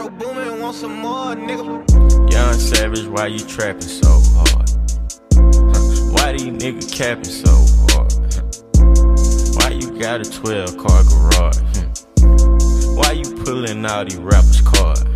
booming, want some more, nigga. Young Savage, why you trapping so hard? Why these niggas capping so hard? Why you got a 12 car garage? Why you pulling out these rappers' cards?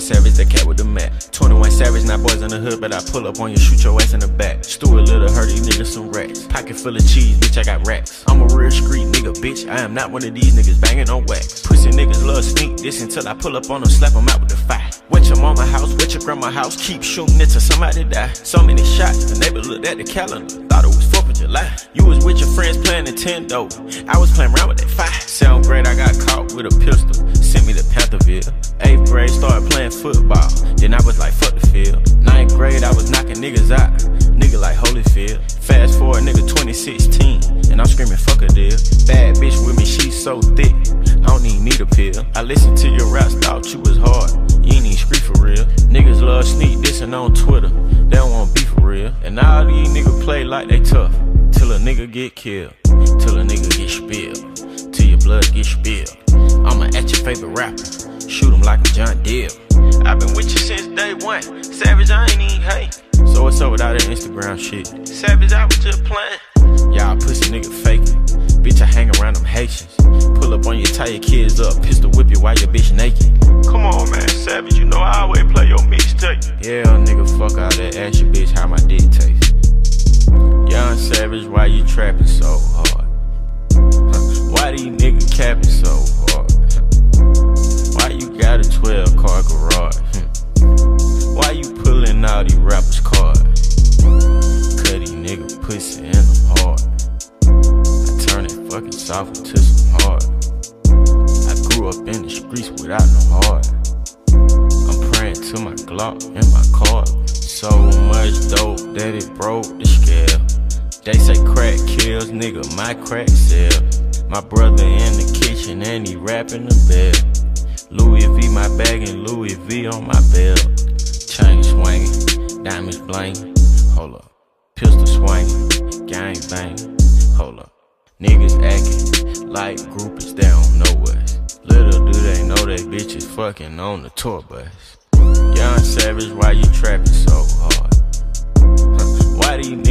21 Savage, the cat with the mat. 21 Savage, not boys in the hood, but I pull up on you, shoot your ass in the back. Stuart Little, hurt these niggas some rats. Pocket full of cheese, bitch, I got racks. I'm a real street nigga, bitch. I am not one of these niggas banging on wax. Pussy niggas love sneak this until I pull up on them, slap them out with the fire. Wet your mama house, wet your grandma house, keep shooting it until somebody die. So many shots, the neighbor looked at the calendar, thought it was 4th of July. You was with your friends playing Nintendo, I was playing around with that fire. Sound great, I got caught with a pistol, sent me to football, then I was like, fuck the field. Ninth grade, I was knocking niggas out, nigga like Holyfield. Fast forward, nigga 2016, and I'm screaming, fuck a deal. Bad bitch with me, she so thick, I don't even need a pill. I listened to your raps, thought you was hard, you ain't even scream for real. Niggas love sneak dissing on Twitter, they don't want beef for real. And all these niggas play like they tough, till a nigga get killed, till a nigga get spilled, till your blood get spilled. I'ma at your favorite rapper, shoot him like I'm John Deere. I've been with you since day one, Savage, I ain't even hate. So what's up with all that Instagram shit? Savage, I was just playing. Y'all pussy nigga faking. Bitch, I hang around them Haitians. Pull up on you, tie your kids up, pistol whip you while your bitch naked. Come on, man, Savage, you know I always play your mixtape. Yeah, nigga, fuck all that. Ask your bitch how my dick taste. Young Savage, why you trapping so hard? Why these niggas capping so hard? Car garage? Why you pulling out these rappers' cards? Cut these nigga pussy and I'm. I turn it fucking soft into some hard. I grew up in the streets without no heart. I'm praying to my Glock and my car. So much dope that it broke the scale. They say crack kills, nigga, my crack sell. My brother in the kitchen and he rapping the bell. Louis V my bag and Louis V on my belt. Chain swinging, diamonds bling. Hold up, pistol swinging, gang bang. Hold up, niggas acting like groupies, they don't know us. Little do they know they bitches fucking on the tour bus. Young Savage, why you trapping so hard? Why these niggas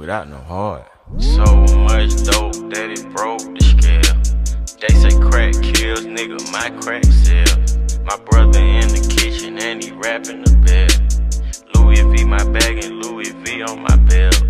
without no heart. So much dope that it broke the scale. They say crack kills, nigga, my crack sell. My brother in the kitchen and he rapping the bell. Louis V my bag and Louis V on my belt.